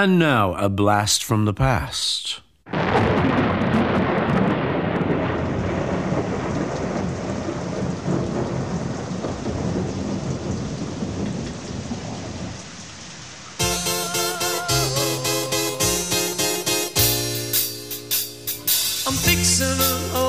And now a blast from the past. I'm fixing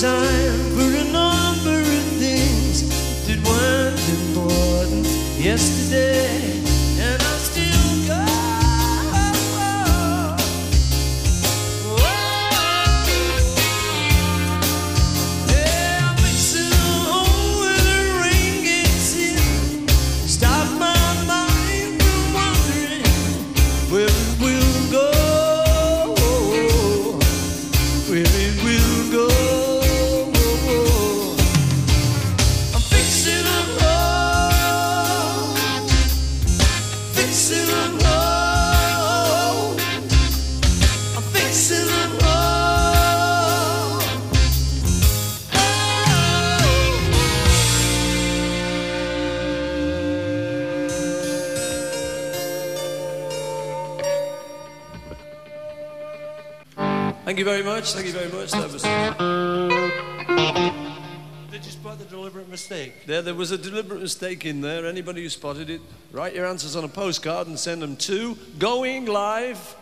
time for a number of things that weren't important yesterday. Thank you very much. Thank you very much. That was. Did you spot the deliberate mistake? There, there was a deliberate mistake in there. Anybody who spotted it, write your answers on a postcard and send them to Going Live.